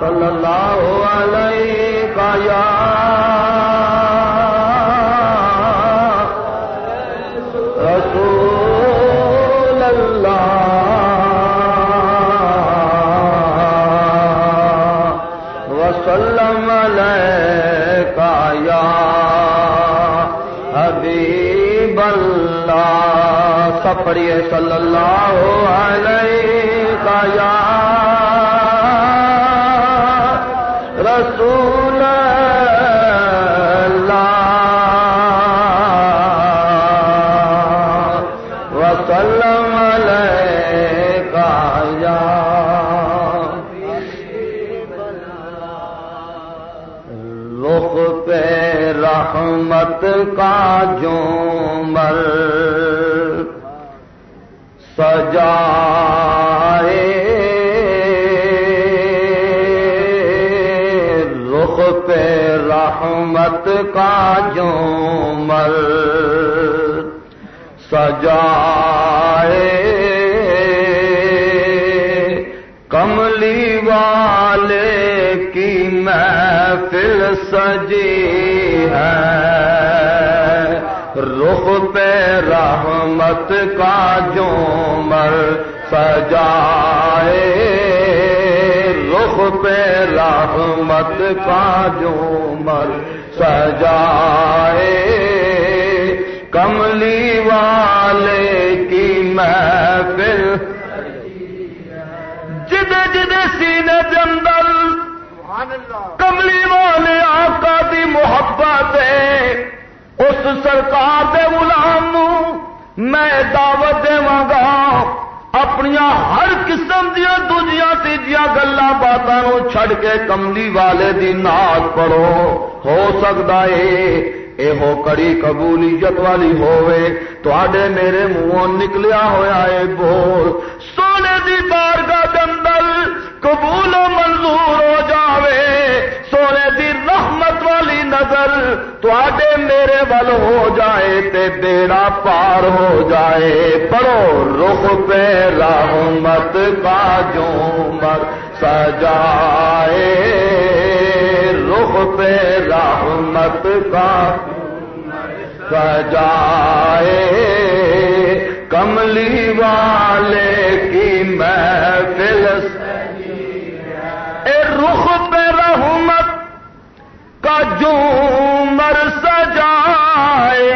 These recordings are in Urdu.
صلی اللہ علیہ یا رسول اللہ وسلم علیہ یا حبیب اللہ سب پڑھیے صلی اللہ علیہ رحمت کا جومر سجائے رخ پہ رحمت کا جومر سجائے کملی والے کی محفل سجی ہے رخ پہ رحمت کا جومر سجائے۔ رخ پہ رحمت کا جومر سجائے۔ کملی والے کی محفل۔ جدے جدے سینے اندر کملی والے آقا دی محبت ہے۔ اس سرکار دے غلام میں دعوت داں گا اپنی ہر قسم دیا دجیا تیجیا گلا باتوں چھڑ کے کملی والے دی نات پڑھو۔ ہو سکتا ہے یہ کڑی قبولیت والی ہوئے تھوڑے میرے منہوں نکلیا ہوا ہے بول۔ سونے دی بارگاہ قبول و منظور ہو جاوے، سونے دی رحمت والی نظر تھوڑے میرے ول ہو جائے تے بیڑا پار ہو جائے۔ پڑھو، رخ پہ رحمت کا جومر سجائے۔ رخ پہ رحمت کا سجائے۔ کملی والے کی محفل اے رخ پہ رحمت کا جومر سجائے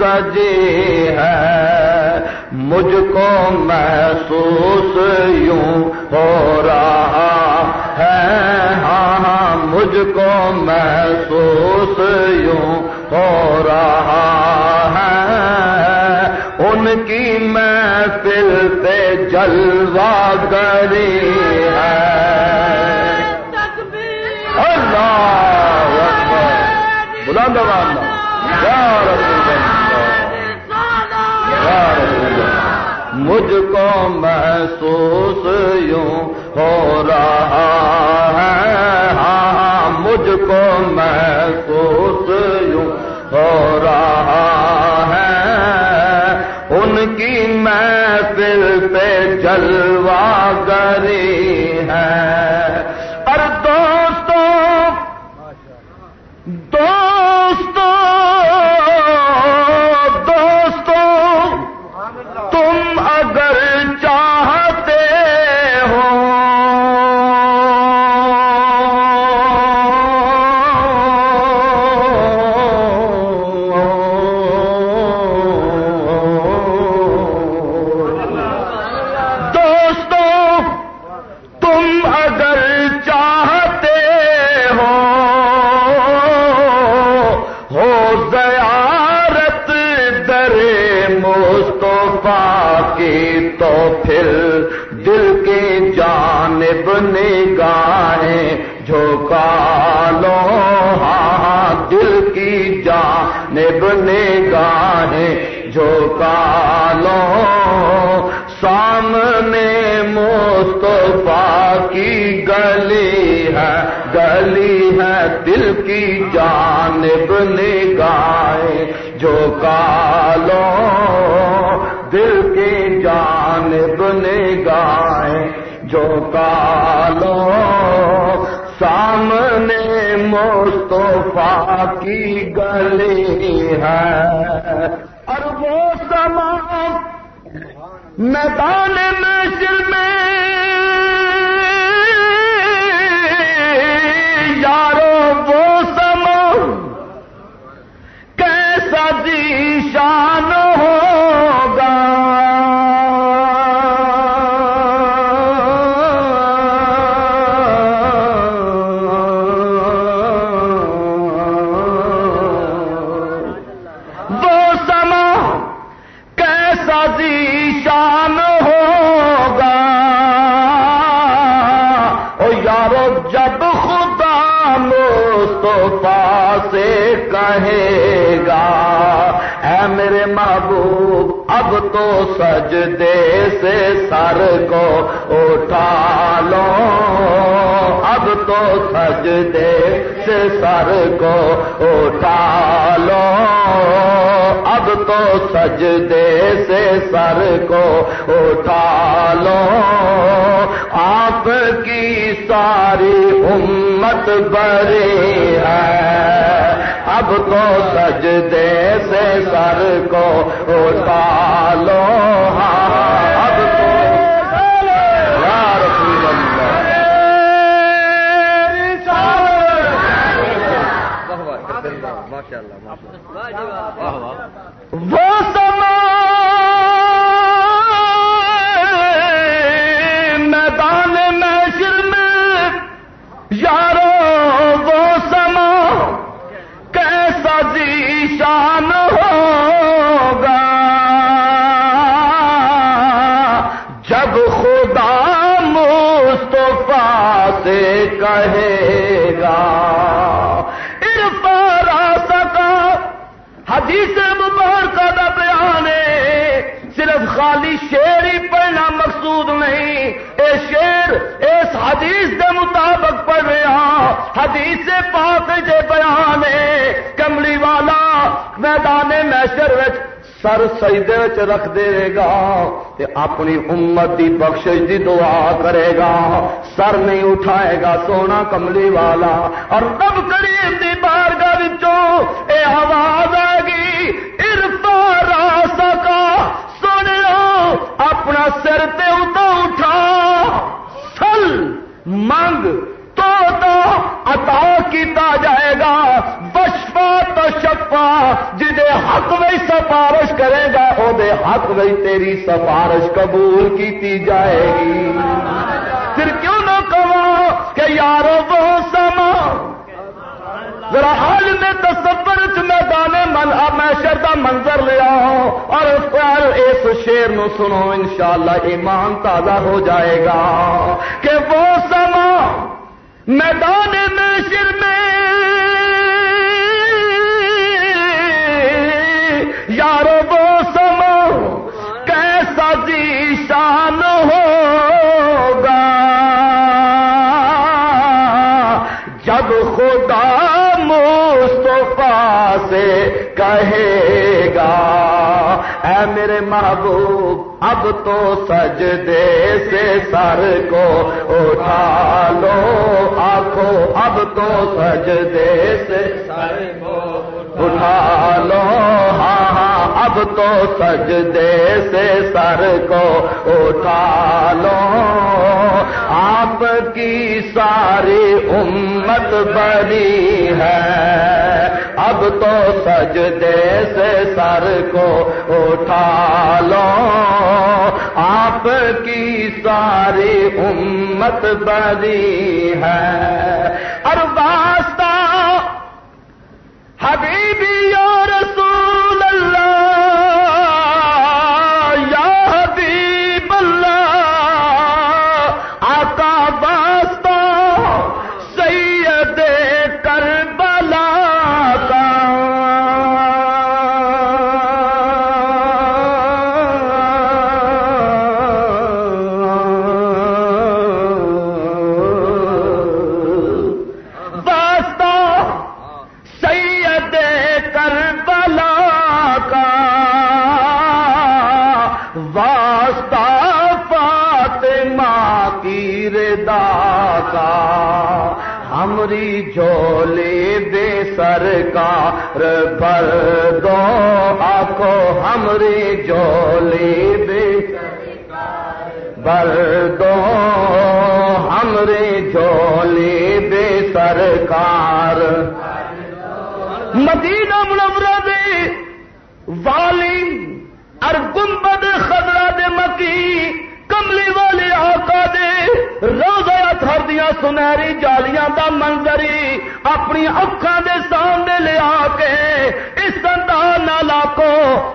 سجی ہے مجھ کو محسوس یوں ہو رہا ہے۔ ہاں ہاں مجھ کو محسوس یوں ہو رہا ہے۔ ان کی محفل پہ جلوہ گری ہے۔ محسوس یوں ہو رہا ہے ہاں, ہاں، مجھ کو میں کی گلی ہے دی شان ہوگا۔ او یارو، جب خدا مصطفیٰ سے کہے گا، اے میرے محبوب، اب تو سجدے سے سر کو اٹھا لو۔ اب تو سجدے سے سر کو اٹھا لو۔ اب تو سجدے سے سر کو اٹھا لو۔ آپ کی ساری امت بری ہے۔ اب تو سجدے سے سر کو اٹھا لو۔ اب تو وہ سما میدان محشر میں، یارو وہ سما کیسا جی شان ہوگا؟ جب خدا مصطفیٰ سے کہے گا حدیث مبارکہ کا بیان ہے۔ صرف خالی شیر ہی پڑھنا مقصود نہیں۔ اے شیر اس حدیث کے مطابق پڑھ رہا ہاں۔ حدیث پاک جے بیان ہے۔ کملی والا میدان محشر وچ سر سجدے رکھ دے گا تے اپنی امت دی بخش دی دعا کرے گا۔ سر نہیں اٹھائے گا سونا کملی والا۔ اور تب کریم دی بارگاہ وچوں اے آواز آ گئی ارفا راسا کا۔ سن لو، اپنا سر تے اٹھا۔ سل، منگ۔ تو عطا کیتا جائے گا۔ بشفا تو شفا جہے حق میں سفارش کرے گا وہ حق میں تیری سفارش قبول کی جائے گی۔ پھر کیوں نہ کہو کہ یارو وہ سما۔ ذرا حال میں تصور میدان من میں منظر لیا اور اس شیر نو سنو، انشاءاللہ ایمان تازہ ہو جائے گا کہ وہ سما۔ میدان میں میں۔ یارو وہ سمو، کیسا جی شان ہوگا۔ جب خدا مصطفیٰ سے کہے گا، اے میرے محبوب، اب تو سجدے سے سر کو اٹھا لو۔ تو سجدے سے سر کو اٹھا لو۔ اب تو سجدے سے سر کو اٹھا لو۔ آپ کی ساری امت بڑی ہے۔ اب تو سجدے سے سر کو اٹھا لو۔ آپ کی ساری امت بری ہے۔ اور واسطہ حبیبی سرکار بھر دو آکو ہمری جھولی بے بھر دو ہمری جھولی بے سرکار۔ مدینہ منورہ دے والی ار گنبد خضرہ دے مکی کملی والے آقا دے روزہ تھر دیا سنہری جالیاں دا منظری اپنی اکھان دے سامنے لے آ کے اس انداز نہ لاکو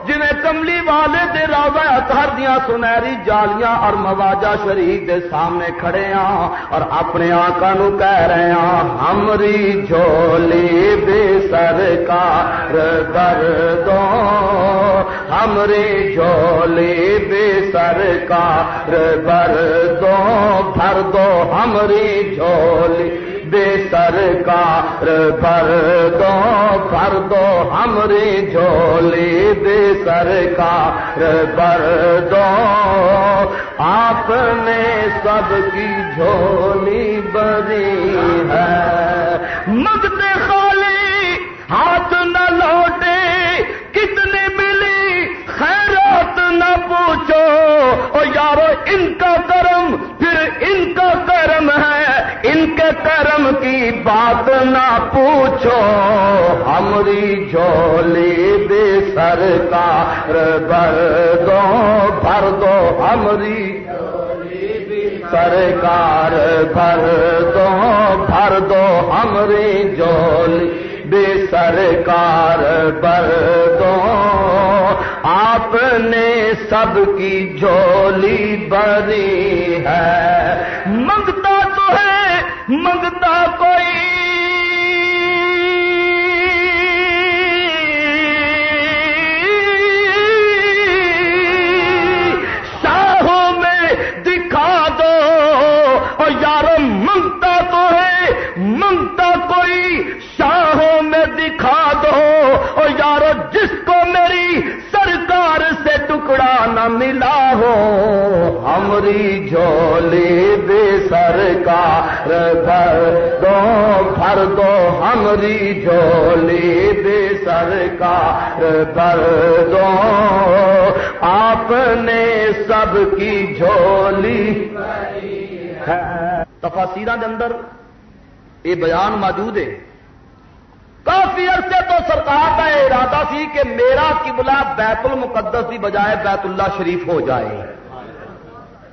جی کملی والے دے روزہ تھر دیا سنہری جالیاں اور مواجہ شریف دے سامنے کھڑے ہاں اور اپنے آقا نو کہہ رہے ہاں ہمری جھولی بے سرکار کر دو ہمری جھولی بے سرکار، بر دو، بھر دو ہمری جھولی بے سرکار بھر دو بھر دو ہمری جھولی بے سرکار بھر دو۔ آپ نے سب کی جھولی بری ہے۔ مگتے خالی، ہاتھ نہ لوٹے کتنے ملی خیرات نہ پوچھو او یارو، ان کا کرم پھر ان کا کرم ہے۔ ان کے کرم کی بات نہ پوچھو۔ ہمری جھولی بے سرکار بھر دو بھر دو۔ ہمری سرکار بھر دو بھر دو۔ ہمری جھولی بے سرکار بھر دو۔ آپ نے سب کی جھولی بری ہے منگتا تو ہے منگ ہمری جھولی بے سرکار بھر دو بھر دو ہمری جھولی بے سرکار بھر دو، آپ نے سب کی جھولی۔ تفاصیرہ کے اندر یہ بیان موجود ہے۔ کافی عرصے تو سرکار کا ارادہ سی کہ میرا قبلہ بیت المقدس کی بجائے بیت اللہ شریف ہو جائے۔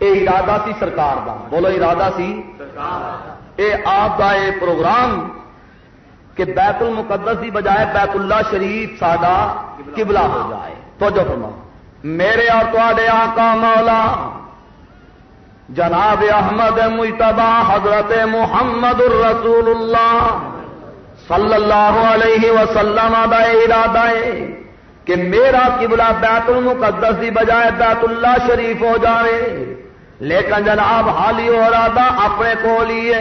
یہ ارادہ سی سرکار کا بولو ارادہ سی۔ یہ آپ کا یہ پروگرام کہ بیت المقدس کی بجائے بیت اللہ شریف ساڈا قبلہ ہو جائے۔ تو جو فرما میرے اور تے آقا مولا جناب احمد مشتبہ حضرت محمد الرسول اللہ صلی اللہ علیہ وسلم دا ارادہ ہے کہ میرا قبلہ بیت المقدس کی بجائے بیت اللہ شریف ہو جائے لیکن جناب حالی ہو رہا اپنے کو لیے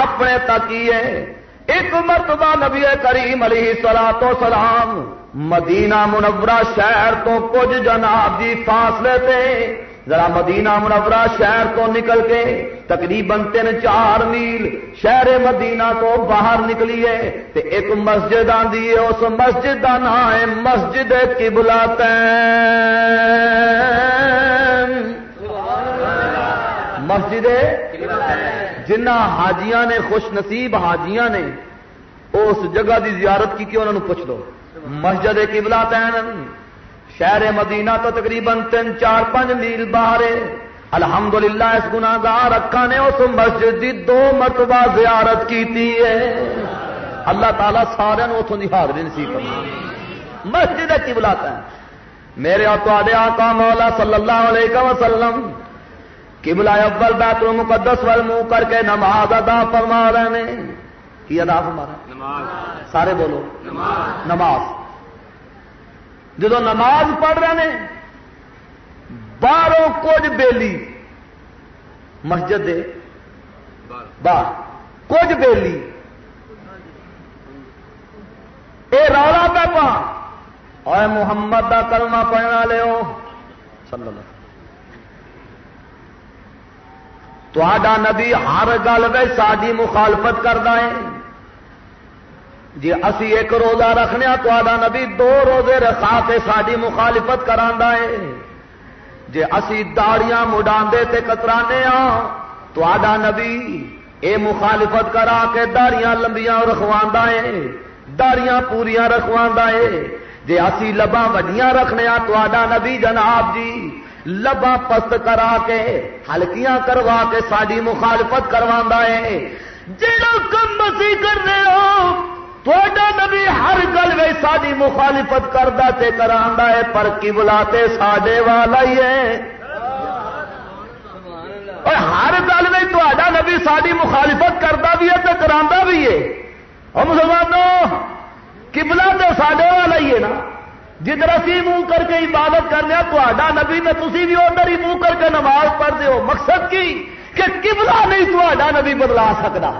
اپنے تکیے ایک مرتبہ نبی کریم علیہ سلا تو سلام مدینہ منورہ شہر تو کچھ جناب جی فاصلے تھے ذرا مدینہ منورہ شہر تو نکل کے تقریباً تین چار میل شہر مدینہ تو باہر نکلیے تے ایک مسجد آدھی ہے، اس مسجد کا نام ہے مسجد کی بلاتے مسجد جنہ حاجیاں نے خوش نصیب حاجیاں نے، اس جگہ دی زیارت کی انہوں نے پوچھ دو مسجد کی بلاتے شہر مدینہ تو تقریباً تین، چار، پانچ میل باہر الحمدللہ، اس گناگار اکا نے اس مسجد کی دو مرتبہ زیارت کی اللہ تعالیٰ سارے اتوں کی حاضری نصیب کرنا مسجد کی بلاتا ہے میرے آقا مولا صلی اللہ علیہ وسلم بلایا اول بیت المقدس وال منہ کر کے نماز ادا فرما رہے ہیں۔ کی ادا فرما رہے سارے بولو۔ نماز۔ جدو نماز پڑھ رہے ہیں باہروں کچھ بیلی مسجد دے باہر۔ کچھ بیلی۔ اے رولا پہ پا اور محمد کا کلمہ پڑھنا لو تا نبی ہر گل میں ساری مخالفت کرتا ہے۔ جی اسی ایک روزہ رکھنے تا نبی دو روزے رکھا کے ساری مخالفت کرا ہے۔ جی اسی داڑیاں مڈا کترانے ہاں تا نبی اے مخالفت کرا کے داڑیاں لمبیاں رکھوا ہے۔ داڑیاں پوریا رکھوا ہے۔ جی اسی لبا وڈیاں رکھنے تا نبی جناب جی لبا پست کرا کے ہلکیاں کروا کے ساری مخالفت کروا ہے۔ جہاں کم اسی کرنے ہو نبی ہر گل میں ساری مخالفت کرتا تے کرا ہے، پر کی بلاتے ساڈے والا ہی ہے۔ ہر گل میں تا نبی ساری مخالفت کرتا بھی ہے تو کرا بھی ہے۔ اور مسلمانوں کبلا تو ساڈے والا ہی ہے نا۔ جدھر اسی منہ کر کے عبادت کرنے تا نبی نے تھی بھی ادھر ہی منہ کر کے نماز پڑھتے ہو مقصد کی؟ کہ کبلا نہیں تا نبی بدلا سکتا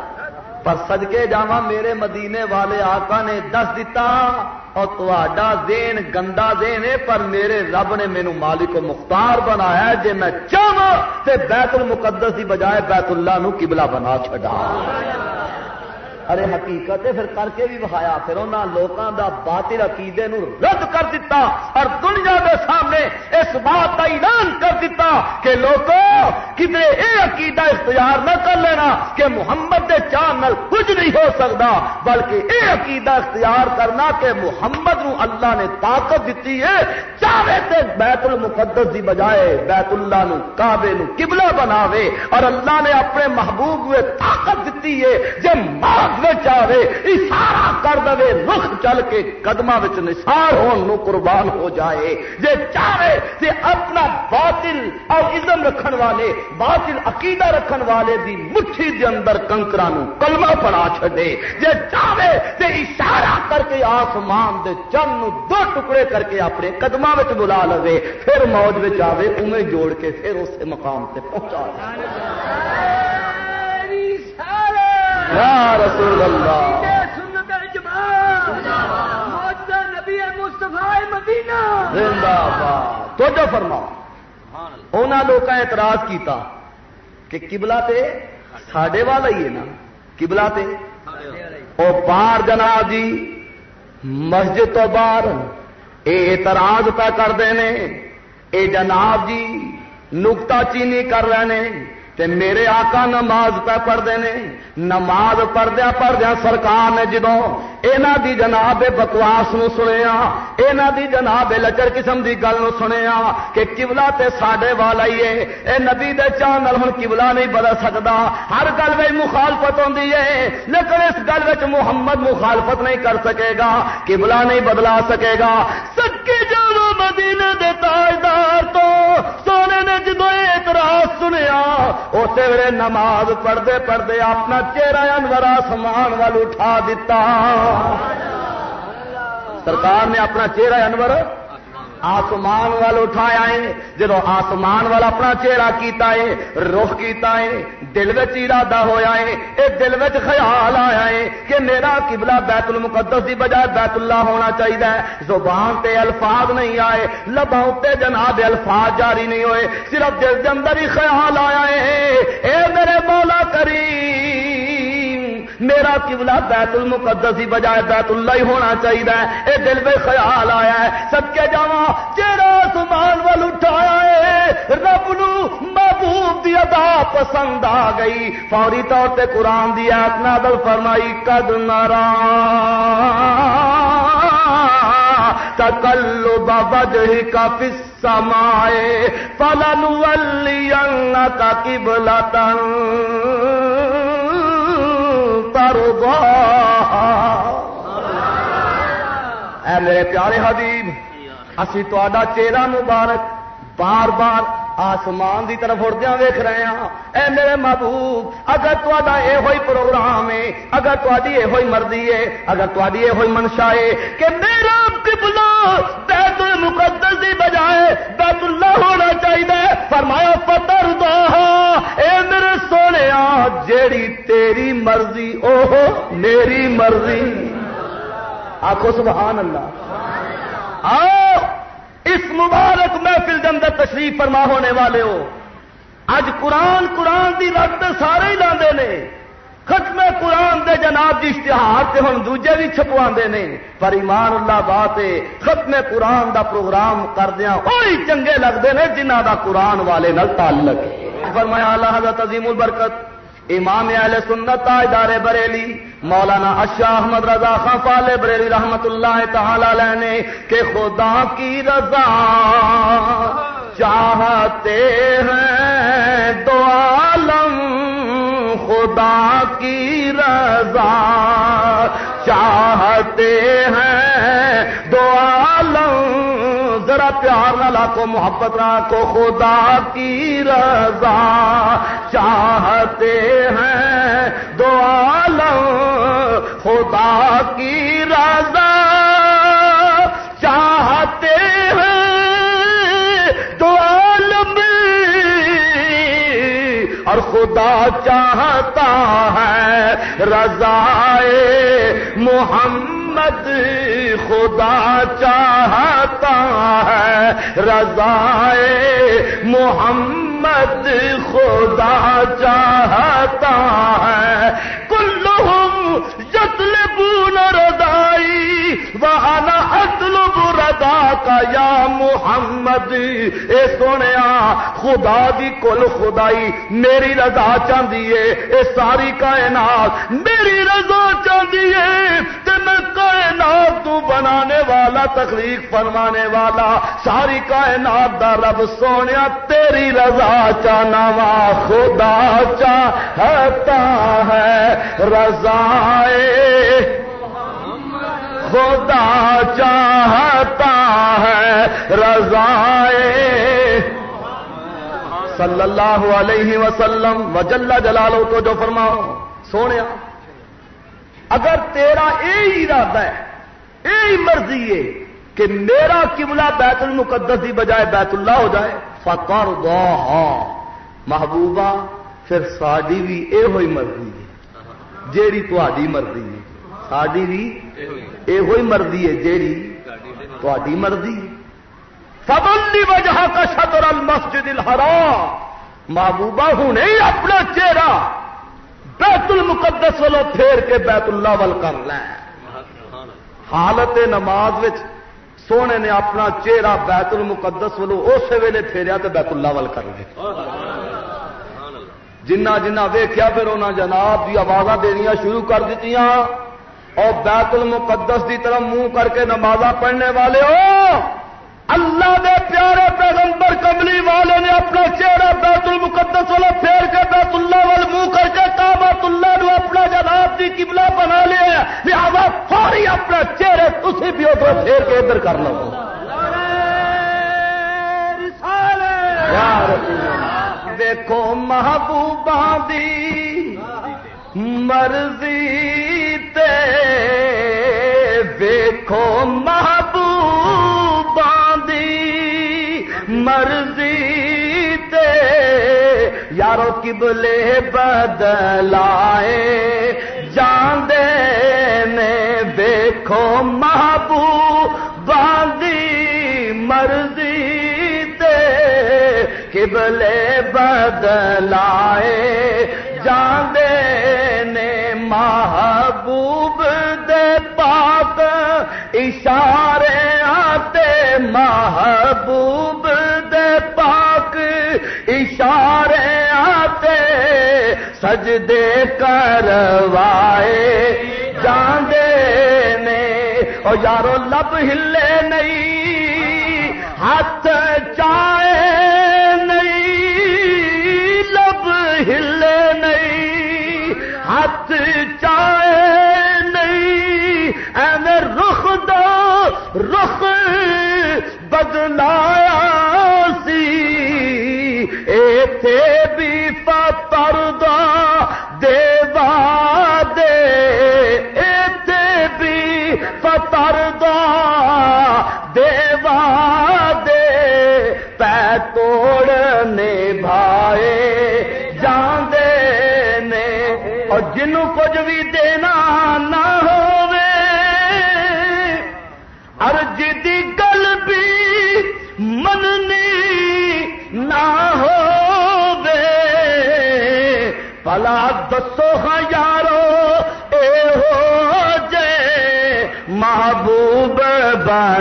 پر سدکے جا میرے مدینے والے آقا نے دس دتا، اور تا دین گندا دین ہے، پر میرے رب نے مینو مالک مختار بنایا جی میں چاہ بیت المقدس کی بجائے بیت اللہ نو قبلہ بنا چڈا ارے حقیقت پھر کر کے بھی بخایا پھر انہوں لوگوں دا باطل عقیدے نو رد کر دیتا اور دنیا دے سامنے اس بات کا اعلان کر دیتا کہ لوگوں کتنے یہ عقیدہ اختیار نہ کر لینا کہ محمد دے چاند نال کچھ نہیں ہو سکتا بلکہ یہ عقیدہ اختیار کرنا کہ محمد نو اللہ نے طاقت دیتی ہے۔ چاہے تے بیت المقدس دی بجائے بیت اللہ نو، کعبے نو قبلہ بناوے اور اللہ نے اپنے محبوب ہوئے طاقت دیتی ہے۔ جب ماں چاہے اشارہ کر دے رخ چل کے قدم نثار ہو قربان ہو جائے۔ جے چاہے تے اپنا باطل اور عزم رکھن والے، باطل عقیدہ رکھن والے دی مٹھی دے اندر کنکرا کلمہ پڑا چھڈے۔ جے چاہے تے اشارہ کر کے آسمان دے چند نو دو ٹکڑے کر کے اپنے قدم بلا لے پھر موج آئے انہیں جوڑ کے پھر اس مقام سے پہنچا دے یا رسول اللہ۔ تو جو فرما انہوں لوگ اعتراض کیتا کہ کبلا تے ساڈے والا ہی ہے نا۔ کبلا تے او باہر جناب جی مسجد تو باہر۔ اے اعتراض پہ کرتے ہیں اے جناب جی نکتا چینی کر رہے ہیں تے میرے آقا نماز پہ پڑھتے ہیں نماز پڑھدیا پڑھدیا سرکار نے جدو یہاں دی جناب بکواس نو سنیا یہاں دی جناب لچر قسم دی گل نو سنیا کہ کبلا تے ساڈے والا ہی ہے اے نبی دے چاند ہوں کبلا نہیں بدل سکتا ہر گل میں مخالفت ہوتی ہے لیکن اس گل میں محمد مخالفت نہیں کر سکے گا کبلا نہیں بدلا سکے گا۔ سکے مدینے دے تاجدار تو سونے نے جدو اعتراض سنیا اسی ویلے نماز پڑھتے پڑھتے اپنا چہرہ انور آسمان وال اٹھا دیتا سرکار نے اپنا چہرہ انور آسمان وال اٹھایا ہے جب آسمان والا اپنا چہرہ کیتا ہے، رخ کیتا ہے دل ارادہ ہویا ہے یہ دل خیال آیا ہے کہ میرا قبلہ بیت المقدس کی بجائے بیت اللہ ہونا چاہیے۔ زبان تے الفاظ نہیں آئے لبا تے جناب الفاظ جاری نہیں ہوئے، صرف دل کے اندر ہی خیال آیا ہے۔ اے میرے مولا کریم میرا قبلہ بیت المقدس ہی بجائے بیت اللہ ہی ہونا چاہیے اے دل میں خیال آیا ہے۔ سب کے جا چہرا سمان وال اٹھایا ہے، رب نو محبوب دی ادا پسند آ گئی۔ فوری طور پہ قرآن دی ایت نادل فرمائی، قد نارا تکلو بابا جہی کا پسا مائے اے میرے پیارے حبیب، اسی تا چہرہ مبارک بار بار آسمان دی طرف اڑدیا ویخ رہے ہیں اے میرے محبوب، اگر تا یہ پروگرام ہے، اگر تاری یہ مرضی ہے، اگر تاری یہ منشا ہے کہ میرا قبلہ بیت المقدس دی بجائے بیت اللہ ہونا چاہیے فرمایا پتر دو اے میرے سونے جیڑی تیری مرضی اوہ میری مرضی۔ آخو سبحان اللہ۔ آؤ، اس مبارک محفل کے اندر تشریف فرما ہونے والے ہو۔ اج قرآن قرآن کی رت سارے ہی لاندے نے۔ ختم قرآن دے جناب جی اشتہار سے ہوں دوجے بھی چھپوا نے۔ پر ایمان اللہ بات ختم قرآن دا پروگرام کردیا وہی چنگے لگتے ہیں جنہ دا قرآن والے نال تعلق فرمایا، اللہ حضرت عظیم البرکت، امام اہل سنت ادارے بریلی، مولانا اشاہ احمد رضا خان فال بریلی رحمت اللہ تعالی لینے کہ خدا کی رضا چاہتے ہیں دو عالم خدا کی رضا چاہتے ہیں۔ دو عالم ذرا پیار نہ لاکھو محبت کو خدا کی رضا چاہتے ہیں۔ دو عالم خدا کی رضا اور خدا چاہتا ہے رضائے محمد، خدا چاہتا ہے رضائے محمد، خدا چاہتا ہے۔ کلہم یطلبون ردائی وانا کا یا محمد، اے سونیا، خدا دی کل خدائی، میری رضا چاہتی ہے اے ساری کائنات، میری رضا چاہتی ہے تے میں کائنات تو بنانے والا، تخلیق فرمانے والا، ساری کائنات دا رب سونیا، تیری رضا چاہنا وا خدا چاہتا ہے رضا خدا چاہتا ہے رضا صلی اللہ علیہ وسلم، وجل جلالو تو جو فرماؤ، سونے، اگر تیرا یہ ارادہ ہے یہی مرضی ہے کہ میرا قبلہ بیت المقدس کی بجائے بیت اللہ ہو جائے فکر محبوبہ، پھر ساری بھی یہ ہوئی مرضی ہے، جیڑی تاری مرضی ہے۔ ساری بھی یہ مرضی ہے جیڑی تاری مرضی فبلی وجہ کا شطر المسجد الحرام محبوبہ ہوں اپنا چہرہ بیت المقدس والو پھیر کے بیت اللہ ول کر لیں حالت نماز سونے نے اپنا چہرہ بیت المقدس والو اس ویلے پھیریا تو بیت اللہ ول کر لے جنہ جنہ ویخیا پھر انہیں جناب کی آواز دنیا شروع کر دیتی اور بیت المقدس کی طرف منہ کر کے نماز پڑھنے والے ہو۔ اللہ دے پیارے پیغمبر کملی والے نے اپنا چہرہ بیت المقدس والا پھیر کے بیت اللہ وال منہ کر کے کابت اللہ نے اپنا جناب کی قبلہ بنا لیا لہذا فوری اپنا چہرے تھی بھی ادھر پھیر کے ادھر کر لو۔ دیکھو محبوبہ دی مرضی تے دیکھو محبوبہ دی۔ مرضی تے یارو کبلے بدلائے۔ جاندے نے دیکھو محبوبہ دی۔ مرضی قبلے بدلائے۔ جاندے نے محبوب دے پاک اشارے آتے محبوب دے پاک اشارے آتے سجدے کروائے جاندے نے اور یارو لب ہلے نہیں بدلایا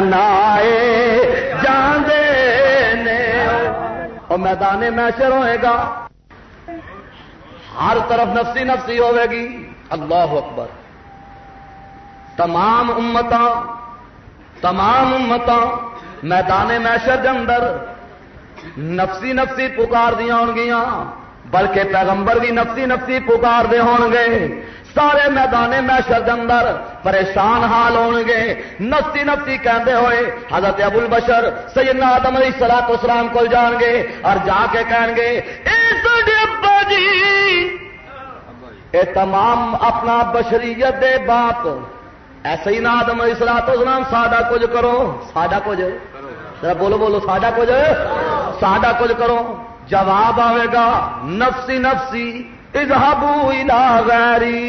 بنائے جانے نے۔ اور میدان محشر ہوئے گا۔ ہر طرف نفسی نفسی ہوے گی۔ اللہ اکبر۔ تمام امت تمام امت میدان محشر کے اندر نفسی نفسی پکار دیا ہو گیا بلکہ پیغمبر بھی نفسی نفسی پکار دے ہون گے سارے میدان محشر اندر پریشان حال ہون گے نفسی نفسی کہندے ہوئے، حضرت ابو البشر، سیدنا آدم علیہ السلام اسلام کو جان گے اور جا کے کہیں گے اے ابا جی! اے تمام اپنا بشریت دے بات ایسے ہی نہ آدم علیہ السلام اسلام ساڈا کچھ کرو۔ ساڈا کچھ؟ بولو بولو، ساڈا کچھ؟ ساڈا کچھ کرو۔ جواب آئے گا، نفسی نفسی۔ اذهبوا الى غیری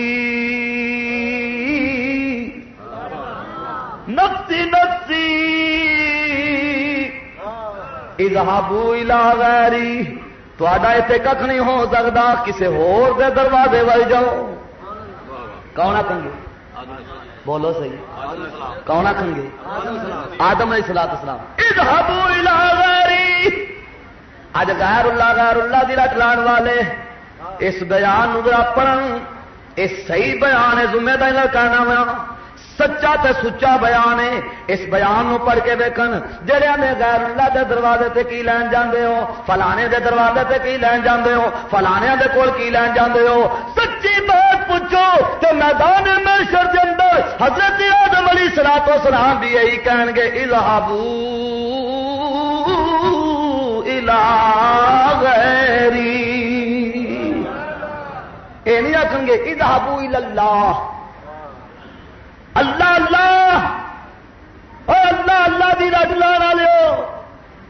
نفسی نفسی اذهبوا الى غیری تھوڑا اتنے کھ نہیں ہو سکتا کسی ہور دے دروازے وال جاؤ. کون آ بولو صحیح۔ کون آخن گے؟ آدم علیہ سلاد اسلام اج غیر اللہ غیر اللہ دی رٹ لان والے۔ اس بیان پڑھن اس صحیح بیان ہے، ذمہ داری لڑکانا وا۔ سچا تے سچا بیان ہے۔ اس بیان نو پڑھ کے ویکن جڑے نے غیر اللہ دے دروازے تے کی لین جاندے ہو، فلانے دے دروازے تے کی لین جاندے ہو، فلانے دے کول کی لین جاندے ہو، سچی بات پوچھو تے میدان محشر دے اندر حضرت آدم علیہ الصلوۃ والسلام بھی یہی کہن گے اذهبوا الى غیری اے نہیں آکھن گے اذهبوا الى اللہ اللہ اللہ۔ او اللہ اللہ دی رج لانا لو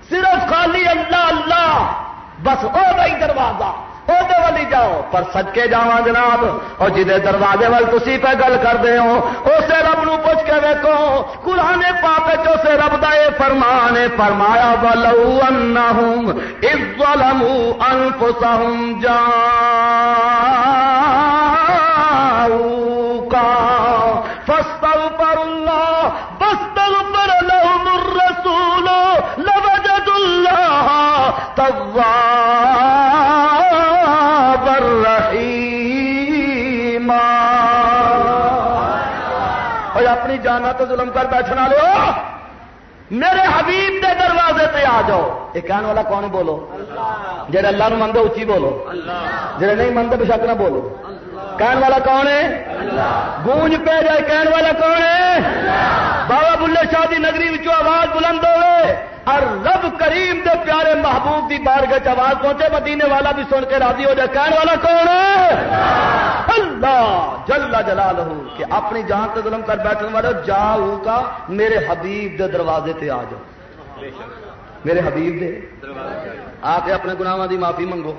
صرف خالی اللہ اللہ۔ بس او بھائی دروازہ۔ وہ والی جاؤ۔ پر سچے جا جناب۔ اور جہے دروازے وال تھی پہ گل کرتے ہو، اسے رب نو پوچھ کے ویکو قرآن پاک اسے رب کا یہ فرمان فرمایا بلو ان انفسہم جا اپنی جانا تو ظلم کر بیٹھنا لو میرے حبیب دے دروازے پہ آ جاؤ۔ یہ کہنے والا کون بولو؟ جڑے اللہ نو مندو اچھی بولو۔ جڑے نہیں مندے بشک نہ بولو۔ کہنے والا کون ہے؟ گونج پہ جائے کہنے والا کون ہے؟ بابا بلے شاہ دی نگری آواز بلند ہوئے۔ اور رب کریم دے پیارے محبوب دی بار گچ آواز پہنچے، مدینے والا بھی سن کے راضی ہو جائے۔ کہنے والا کون ہے؟ اللہ جل جلال کہ اپنی جان سے ظلم کر بیٹھنے والے، جاؤ کا میرے حبیب دے دروازے تے آ جاؤ۔ میرے حبیب دے۔ آ کے اپنے گناواں دی معافی منگو۔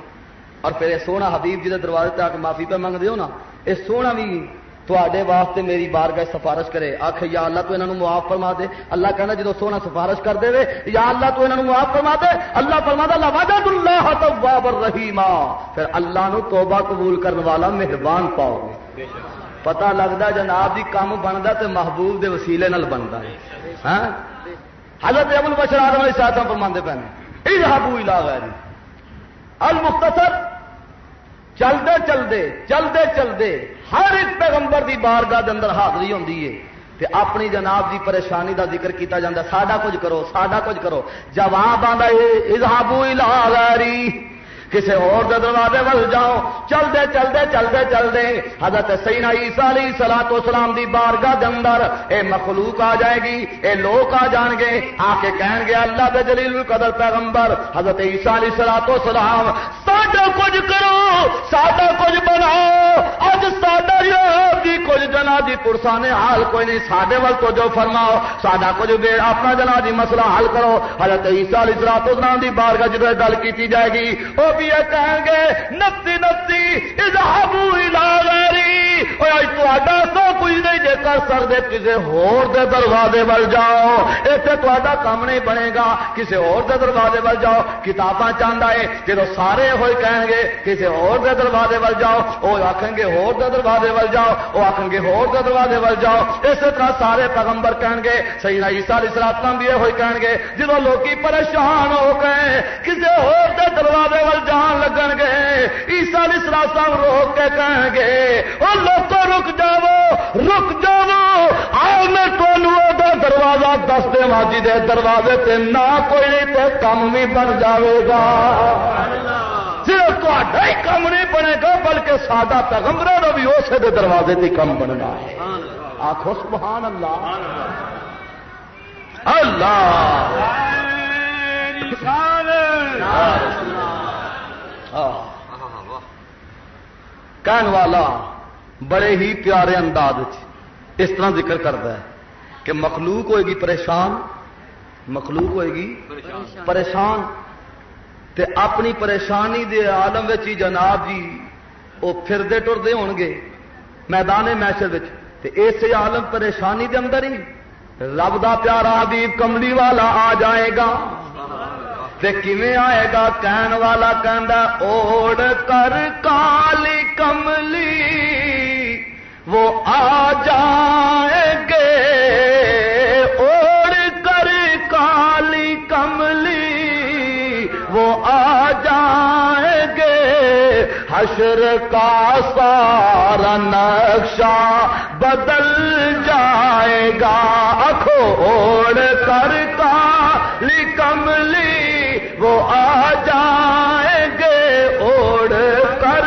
اور پھر سونا حبیب جی دے دروازے تے آ کے معافی پہ منگ دیو نا، یہ سونا بھی تے واسطے میری بار گاہ سفارش کرے آخ یا اللہ تو انہوں معاف فرما دے اللہ کہنا جدو سونا سفارش کر دے یا اللہ تو انہوں معاف فرما دے اللہ فرما دے اللہ اللہ تواب پھر اللہ نو توبہ قبول کرنے والا مہربان پاؤ گے پتا لگتا جناب جی کام بنتا تو محبوب دے وسیلے نال بنتا ہے ہاں حضرت ابو البشر آدم علیہ السلام فرماندے پے اذهبوا الى غیر المختصر چلتے چلتے چلتے چلتے ہر ایک پیغمبر دی بارگاہ اندر حاضری ہوندی ہے تے اپنی جناب دی پریشانی دا ذکر کیتا جاتا ساڈا کچھ کرو، ساڈا کچھ کرو۔ جواب آتا ہے اظہابو غیری کسی اور دروازے ول جاؤ۔ چلتے چلتے چلتے چلتے حضرت سینا عیسا علی سلا تو سلام دی بارگاہ دے اندر اے مخلوق آ جائے گی، اے لوگ آ جان گے۔ آ کے کہن گے، اللہ دے جلیل قدر پیغمبر، حضرت عیسا علی سلا تو سلام ساڈا کچھ کرو، ساڈا کچھ بناؤ۔ اج ساڈا دی کچھ جنا دی پرسانے حال کوئی نہیں، ساڈے ول تو جو فرماؤ، ساڈا کچھ بے اپنا جنا دی مسئلہ حل کرو۔ حضرت عیسا علی سلا تو سلام دی بارگاہ جدو گل کی جائے گی وہ بھی کہیں گے نفسی نفسی اذهبوا الى غیری۔ او اج تو سو کچھ نہیں جے کر سکتے کسی ہور دے دروازے ول جاؤ۔ اتنے تا کام نہیں بنے گا کسی ہور دے دروازے ول جاؤ۔ کتاباں چاہتا ہے جب سارے ہوئے کہیں گے کسی ہور دے دروازے ول جاؤ۔ وہ آخیں گے ہور دے دروازے ول جاؤ وہ آخیں گے ہور دے دروازے ول جاؤ۔ اسی طرح سارے پیغمبر کہیں گے صحیح نہ عیسا اسلام بھی یہ ہوئی کہیں گے۔ جب لوگ پریشان ہو گئے کسی ہور دے دروازے ول جان لگن گے عیسا اسلام روک کے کہیں گے وہ لوگ رک جاؤ رک جاؤ، آؤ میں تمہیں دروازہ دس دے ماجی دے دروازے تے نہ کوئی نہیں تے کم بھی بن جاوے گا۔ صرف تا ہی کم نہیں بنے گا، بلکہ سادہ پیغمبر بھی اسے دے دروازے تے کم بننا ہے۔ آخو سبحان اللہ۔ اللہ۔ کہن والا بڑے ہی پیارے انداز اس طرح ذکر کرتا ہے کہ مخلوق ہوئے گی پریشان، مخلوق ہوئے گی پریشان۔ تے اپنی پریشانی دے عالم ہی جناب جی وہ پھردے ٹرتے ہو گے میدان میشر اس عالم پریشانی دے اندر ہی رب دا پیارا حبیب کملی والا آ جائے گا۔ تے کیویں آئے گا کہن والا کہندا اوڑ کر کالی کملی وہ آ جائیں گے۔ اوڑ کر کالی کملی وہ آ جائیں گے۔ حشر کا سارا نقشہ بدل جائے گا۔ اکھو اوڑ کر کالی کملی وہ آ جائیں گے اوڑ کر۔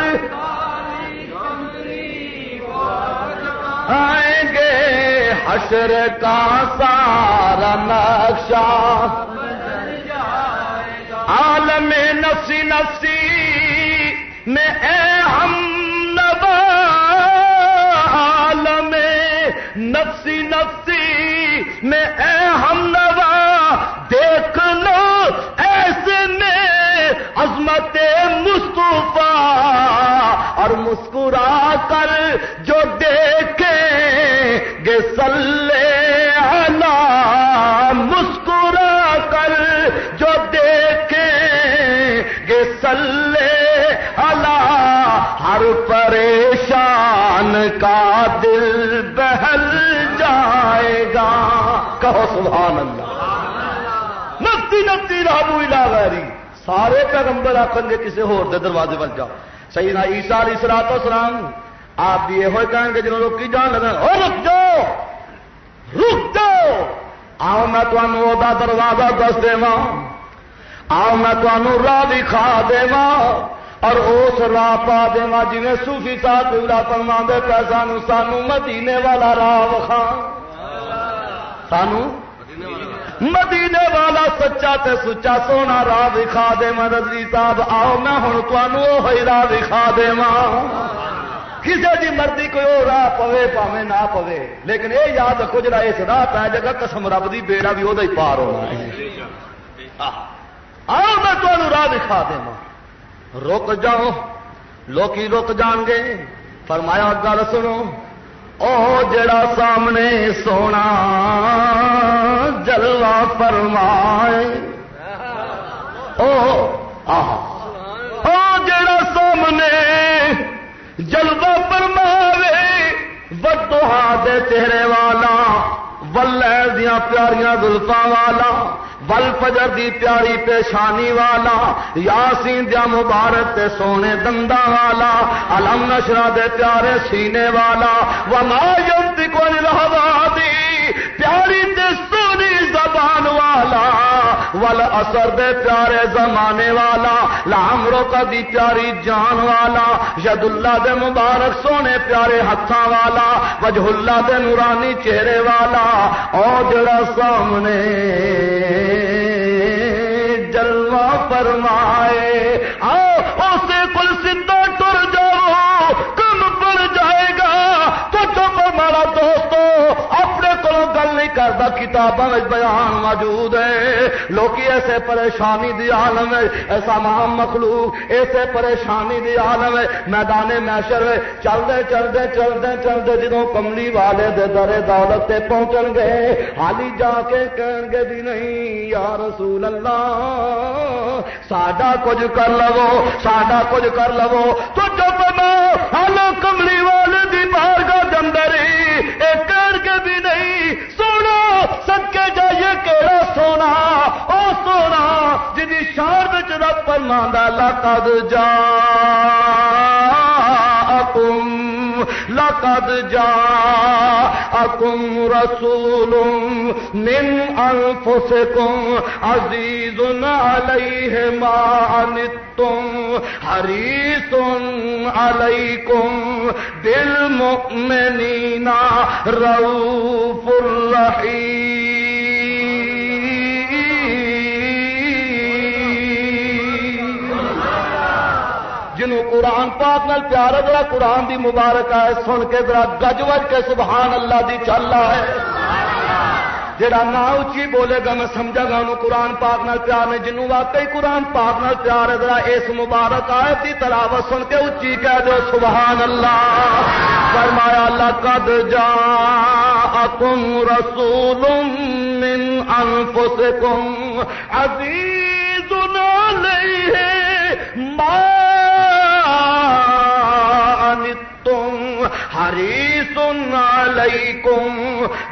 آئیں گے حشر کا سارا نقشہ۔ عالم نفسی نفسی میں اے ہم نبا عالم نفسی نفسی میں اے ہم اور مسکرا کر جو دیکھیں گے سلے اللہ مسکرا کر جو دیکھیں گے سلے اللہ ہر پریشان کا دل بہل جائے گا۔ کہو سبحان اللہ۔ نفتی نفتی رابو غیری۔ سارے پیغمبر آخر گے کسی ہور دے دروازے پر جاؤ۔ صحیح نہ عیسا علی سرا تو سلام آپ بھی یہ کہیں گے جنہوں روکی جان لگا، او رک جاؤ رک جاؤ آؤ میں تمہوں وہ دروازہ دس دے آؤ میں تمہوں راہ بھی کھا دے اور اس راہ پا دے جی سوفی صاحب پورا پرما دے پہ سانو سانو مدینے والا راہ وکھا سانو؟ مدینے والا سچا تے سچا سونا راہ دکھا دے رضوی صاحب، آؤ میں ہوں تمہوں راہ دکھا دے کسی کی مرضی کوئی وہ راہ پوے پاوے نہ پوے۔ لیکن یہ یاد رکھو جا اس راہ پی جائے گا قسم رب کی بیڑا بھی وہ پار ہونا ہے۔ آؤ میں تمہوں راہ دکھا دے رک جاؤ لوکی رک جان گے۔ فرمایا، گل سنو۔ او جڑا سامنے سونا جلوا فرمائے۔ او او جڑا سامنے جلوا فرماوے بدوہا دے چہرے والا ولے دیا پیاریاں گلفا والا۔ ول فجر دی پیاری پیشانی والا، یاسین دیا مبارک تے سونے دندا والا، علم نشرا دے پیارے سینے والا، وما یمتی کو دی پیاری تے سونی زبان والا۔ ول اثر دے پیارے زمانے والا لام روکا دی پیاری جان والا ید اللہ دے مبارک سونے پیارے ہاتھوں والا، وجہ اللہ دے نورانی چہرے والا اور جڑا سامنے جلوا فرمائے، آؤ اسے کل سیدھا ٹر جاؤ کم پڑ جائے گا تو چپ مارا دوستو اپنے کو گل نہیں نہیں کرتا کتابوں میں بیان موجود ہے۔ لوگ ایسے پریشانی دی عالم ہے۔ ایسا مہام مخلوق ایسے پریشانی دی عالم ہے۔ میدان محشر میں چلتے چلتے چلتے چلتے جدو کملی والے دے درے دولت تے پہنچن گے۔ حالی جا کے کہن گے بھی نہیں، یا رسول اللہ، ساڈا کچھ کر لو، ساڈا کچھ کر لو۔ تو جو بنا ہلو کملی والے دی بار کا جندری ایک کے بھی نہیں سونا سد کے جائیے کہڑا سونا، او سونا جی شان بچ رب پر ماندا لقد جا لقد جاءكم رسول من أنفسكم عزيز عليه ما عنتم حريص عليكم بالمؤمنين روف الرحيم جنوں قرآن پاک نال پیار ہے، جڑا قرآن دی مبارک ہے سن کے ذرا گج وج کے سبحان اللہ دی چل ہے جڑا نہ اچھی بولے گا، میں سمجھا گا، انہوں قرآن پاک نال پیار نے جنوں واقعی قرآن پاک نال پیار ہے، ذرا اس مبارک آئے تھی تلاوت سن کے اچھی کہہ دو، سبحان اللہ۔ فرمایا، لقد جاءکم رسول من انفسکم عزیز علیہ ما تم ہری سن علیکم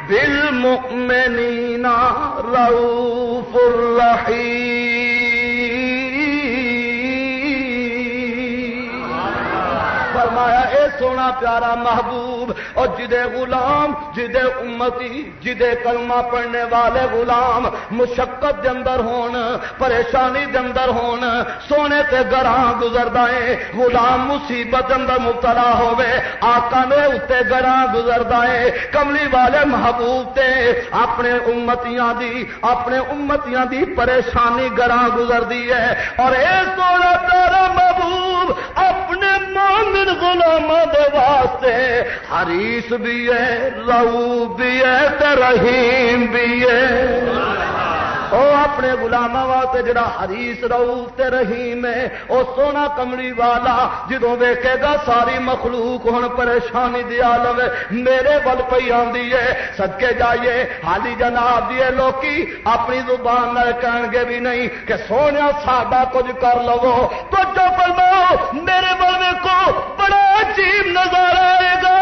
بالمؤمنین روف الرحیم فرمایا، اے سونا پیارا محبوب، اور جدے غلام، جدے امتی، جدے کلمہ پڑھنے والے غلام مشقت دے اندر ہون، پریشانی دے اندر ہون، سونے تے گراں گزردا ہے غلام مصیبت اندر مبتلا ہوے آقا نے اتے گراں گزردا ہے کملی والے محبوب تے اپنے امتیاں دی، اپنے امتیاں دی پریشانی گراں گزردی ہے اور اے سونا پیارا محبوب، اپنے مومن غلام دے واسطے۔ حریص بھی ہے لو بھی ہے رحیم بھی ہے۔ او اپنے گلاما واسطے جڑا حریص روف تے رحیم ہے، او سونا کملی والا جدو ویکے گا ساری مخلوق ہن پریشانی دی عالم میرے ول پئی آندی ہے صدکے جائیے۔ حالی جناب دی لوکی اپنی زبان نال کہن گے بھی نہیں کہ سونیا ساڈا کچھ کر لو۔ تو جو فرماؤ، میرے ول ویکو بڑا عجیب نظارہ آئے گا۔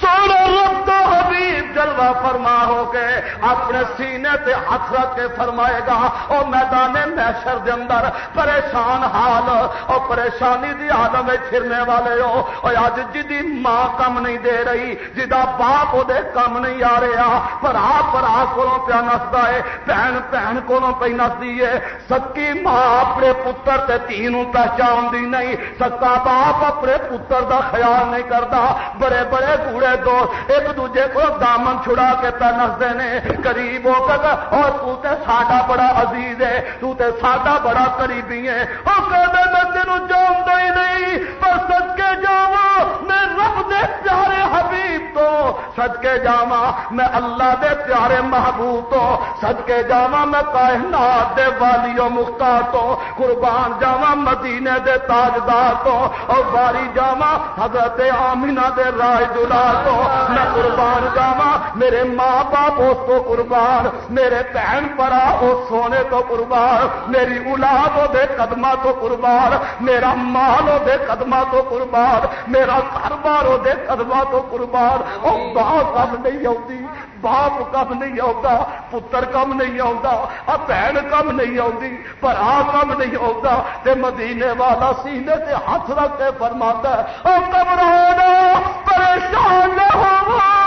سونا رب تو حبیب جلوہ فرما ہو کے اپنے سینے تے ہاتھ رکھ کے فرما فرمائے گا، او میدان محشر دے اندر، پریشان حال، او پریشانی دی عالم میں پھرنے والے ہو۔ او اج جدی ماں کم نہیں دے رہی، جدا باپ دے کم نہیں آ رہا پرا پرا کولوں پیا نسدا ہے، بہن بہن کولوں پئی نسدی ہے۔ سکی ماں اپنے پتر تے تی نو پہچان دی نہیں، سکا باپ اپنے پتر دا خیال نہیں کردا۔ بڑے بڑے کوڑے دوست، ایک دوجے کو دامن چھڑا کے پہ نسدے نے قریب ہو کر، اور تو تے ساڈا ساڈا بڑا عزیز ہے، تو تے ساڈا بڑا قریبی ہے۔ وہ کہتے میں تینوں جانتا ہی نہیں، پر سچ کے جاوا میں رب دے پیارے حبیب تو۔ سچ کے جاوا میں اللہ دے پیارے محبوب تو۔ سچ کے جاوا میں کائنات دے والی و مختار تو۔ قربان جاوا مدینے دے تاجدار تو۔ اور باری جاوا حضرت آمینہ دے رائے دلا تو۔ میں قربان جاوا میرے ماں باپ اس کو قربان، میرے بہن پرا سونے تو قربان، میری اولاد دے قدم تو قربان، میرا مال دے قدم تو قربان، میرا گھر بار دے قدم تو قربان۔ وہ باپ، کم نہیں آتی باپ کم نہیں آتا پتر کم نہیں آتا بہن کم نہیں آتی برا کم نہیں آتا تے مدینے والا سینے تے ہاتھ رکھ کے فرما ہے پریشان نہ ہو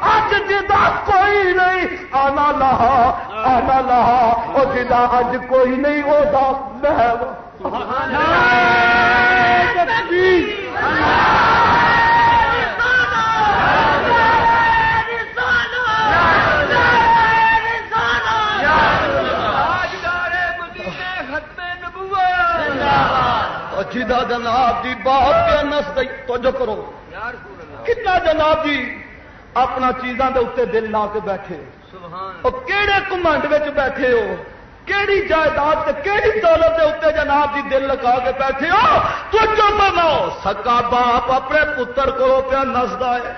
اج جدا کوئی نہیں، آنا لہا آنا لہا وہ جدا اج کوئی نہیں وہ جدا جناب جی بات کیا نس گئی تو جو کرو۔ کتنا جناب جی؟ اپنا چیزاں دے اتنے دل لا کے بیٹھے۔ ہو کہڑے کمانڈ بیٹھے ہو؟ کیڑی جائیداد کیڑی دولت کے اتنے جناب جی دل لگا کے بیٹھے ہو؟ تو جو بناؤ سکا باپ اپنے پتر کو پیا نسدا ہے۔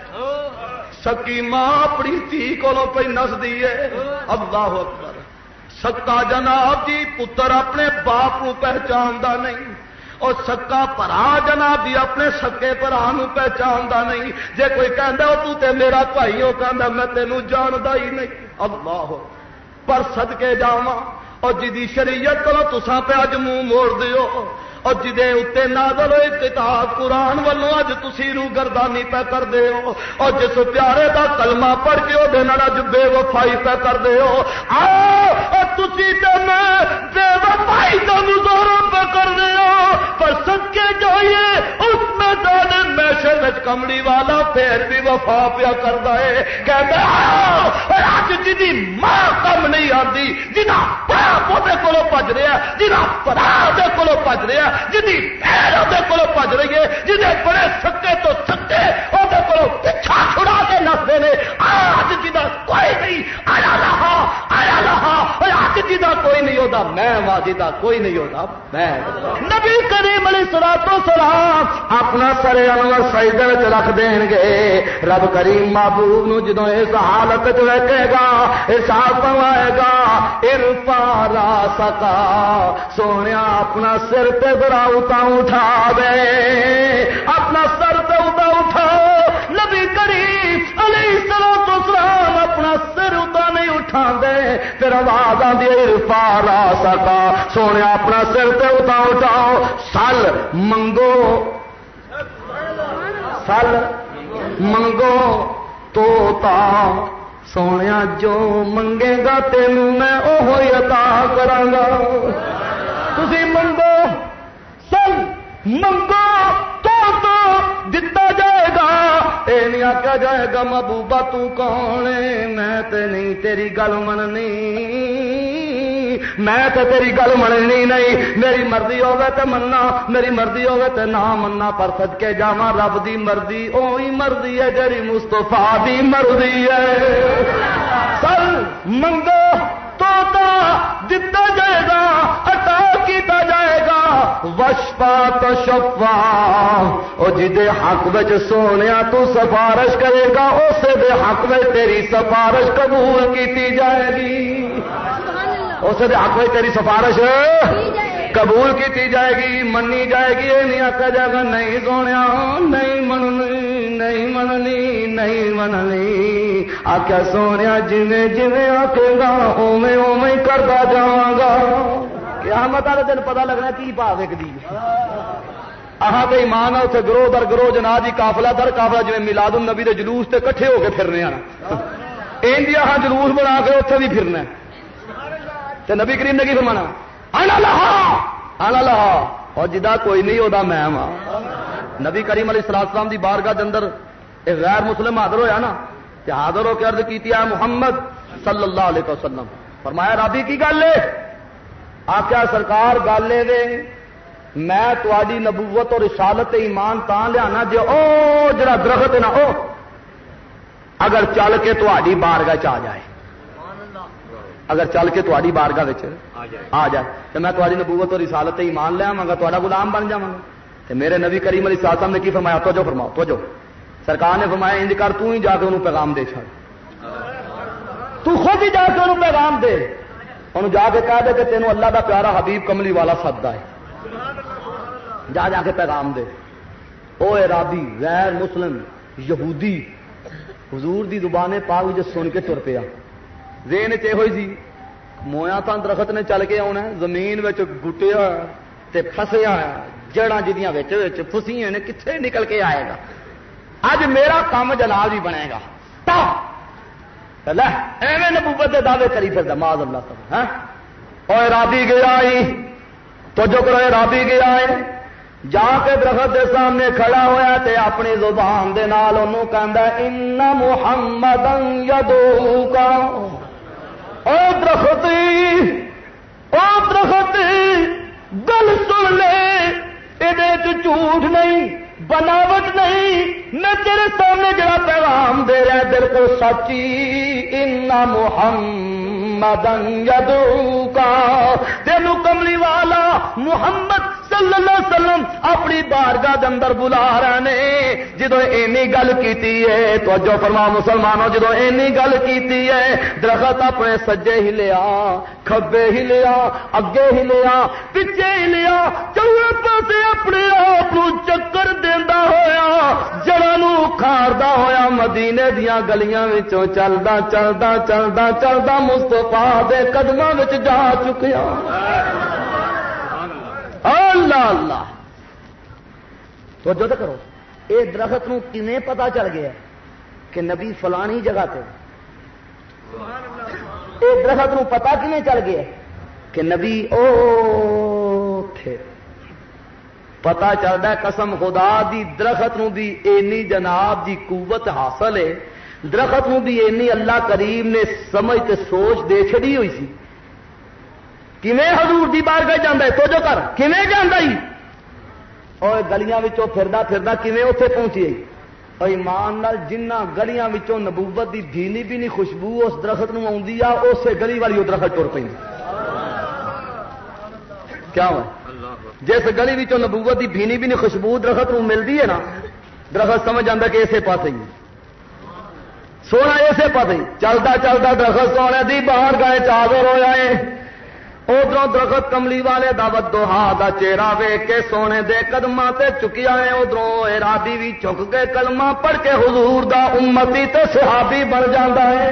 سکی ماں اپنی تھی کو پہ نسدی ہے۔ اللہ اکبر۔ سکا جناب جی پتر اپنے باپ کو پہچانتا نہیں۔ اور سکا پرا جناب جی اپنے سکے پرا پہچانتا نہیں۔ جے کوئی کہہ تو تے میرا بھائی وہ کہہ میں تینوں جانتا ہی نہیں۔ اللہ۔ پر سد کے جا اور جی شریعت کرو تسا پہ اج منہ موڑ دیو۔ اور جدے اتنے نادل ہوئے کتاب قرآن والوں اج تھی رو گردانی پہ کر دے ہو اور جس پیارے دا کلمہ پڑھ کے وہ اج بے وفائی پہ کر دے ہو آؤ تھی میں بے وفائی کا مظاہرہ پہ کر دے ہو پر سد کے جائیے اس میں دانے میشے میں کمڑی والا پھر بھی وفا پیا کر دے کہ اج جی ماں کم نہیں آتی جنا باپ وہ کو پج رہا جنا پرا کو پج رہا جی پیر وہ بج رہی ہے جنہیں بڑے سکے تو سکے وہ پچھا چھڑا کے نستے نے۔ آج جا کوئی نہیں، آیا رہا آیا رہا آج جا کوئی نہیں ہوتا میں واضح کا کوئی نہیں ہوتا میں نبی کریم علیہ سرا تو سلام اپنا سر انور سائڈر رکھ دین گے۔ رب کریم محبوب نو جدو اس حالت چ رکھے گا احساس پوائے گا ارفا را سکا۔ سونے اپنا سر تے ذرا اٹھا دے۔ اپنا سر اتا نہیں دے پھر آواز آدھی پارا سکا سونے اپنا سر تے اتا اٹھاؤ۔ سل منگو۔ سل منگو تو سونے جو منگے گا، تینوں میں وہ عطا کرا گا۔ تھی منگو۔ سل منگو تو تو دتا جائے گا۔ یہ نہیں آخیا جائے گا، محبوبہ تو کون میں تے نہیں، تیری گل مننی۔ میں تے تیری گل مننی نہیں۔ میری مرضی ہوگی تو مننا، میری مرضی ہوگی تو نہ مننا۔ پر سد کے جا رب دی مرضی، اوہی مرضی ہے جی مستفا دی مرضی ہے۔ سر منگو تو دتا جائے گا عطا کیتا جائے گا۔ وشپا تو شفا وہ جی حق بچ سونے تو سفارش کرے گا اس دے حق میں تیری سفارش قبول کی جائے گی۔ اس دے حق میں تیری سفارش قبول کی جائے گی، منی جائے گی یہ نہیں آتا جائے گا، نہیں سونے نہیں مننی نہیں مننی نہیں مننی۔ آخیا سونے جی جی آکے گا اوے اوے کرتا جا قیامت والے دن پتا لگنا کی پا وکتی آہا تو ایمان اتنے گروہ در گروہ جنا جی کافلا در کافلا جی ملاد النبی دے جلوس تے کٹھے ہو کے پھرنے آنا۔ ہاں جلوس بنا کے اتنے بھی پھرنا۔ تے نبی کریم نے کی فرمانا؟ آنا لہا! لہا! اور جدا کوئی نہیں ہوتا میں نبی کریم علیہ السلام دی بارگاہ اندر ایک غیر مسلم حاضر ہویا نا، کہ حاضر ہو کے عرض کی محمد صلی اللہ علیہ وسلم فرمایا، رابی، کی گل ہے؟ آخیا سرکار، گل یہ میں تاری نبوت اور رسالت ایمان تا لیا جی او جڑا درخت ہے نا، او اگر چل کے تاری بارگاہ چ جائے۔ اگر چل کے تاری بارگاہ آ جائے۔ تو میں تاری نبوت اور رسالت ایمان لیا گا تا گلام بن جا میرے نبی کریم علی صاحب نے کی فرمایا؟ تو جو فرماؤ تو جو سرکار نے فرمایا انج کر تو ہی جا کے انہوں پیغام دے چڑ تو خود ہی جا کے انہوں پیغام دے۔ انہوں جا کے کہہ دے کہ تینوں اللہ دا پیارا حبیب کملی والا سدا ہے۔ جا جا کے پیغام دے۔ او ارادی غیر مسلم یہودی حضور دی زبان پاک جو سن کے تر پیا۔ زین چ ہوئی سی؟ مویا تھا درخت نے چل کے آنا زمین گٹیا فسیا جڑا جدیاں فسیاں نے کتنے نکل کے آئے گا؟ اج میرا کام جلال بھی بنے گا۔ ایویں نبوت دعوے کری پھر ماض اللہ سب ہے اور رابی گیا تو جو کرو، رابی گیا ہے جا کے درخت کے سامنے کھڑا ہوا تے اپنی زبان دے نال انہوں کہندا ان محمد یدو کا او درخت او درختی، گل سن لے یہ جھوٹ نہیں، بناوٹ نہیں، میں تیرے سامنے جڑا پیغام دے رہا دل کو سچی، ان محمد کا تینوں کملی والا محمد صلی اللہ علیہ وسلم اپنی بارگاہ دے اندر بلا رہے نے۔ جدو اینی گل کیتی ہے تو فرما مسلمانوں، جدو اینی گل کیتی ہے، درخت اپنے سجے ہی لیا، کھبے ہی اگے ہی لیا پچھے ہی لیا چلے پاسے اپنے آپ چکر دینا ہوا جڑا کھاردا ہوا مدینے دیا گلیاں چلتا چلتا چلتا چلتا مستفا دے قدم جا چکیا۔ اللہ اللہ تو جو کرو۔ اے درخت نو کنے پتا چل گیا کہ نبی فلانی جگہ تے۔ اے درخت نو پتا کنے چل گیا کہ نبی او تھے پتا چلتا قسم خدا دی درخت نو بھی اینی جناب دی قوت حاصل ہے۔ درخت نو بھی اینی اللہ کریم نے سمجھ تے سوچ دے چڑی ہوئی سی۔ کیویں حضور دی بار گئے جانا ہے؟ تو جو کر۔ کیویں جانا ہی؟ اور گلیاں پھردا پھردا کیویں اتنے پہنچی اور ایمان نال جنہ گلیاں وچوں نبوت دی دھینی بھی نہیں خوشبو، اس درخت نو آدھی آ، اسے گلی والی وہ درخت ٹر پی کیا ہوا جس گلی وچوں نبوت دی بھینی بھی نہیں خوشبو، درخت نو ملتی ہے نا، درخت سمجھ آتا کہ اسے پاس ہی سونا اسے پاس ہی۔ چلتا چلتا درخت سونے دی باہر گائے چادر ہو جائے۔ ادھر درخت کملی والے دعوت دوہا دا چہرہ ویک کے سونے دے قدم تے چکیا ہے ادھر ارادی بھی چک کے کلمہ پڑھ کے حضور دا امتی تے صحابی بن جاندہ ہے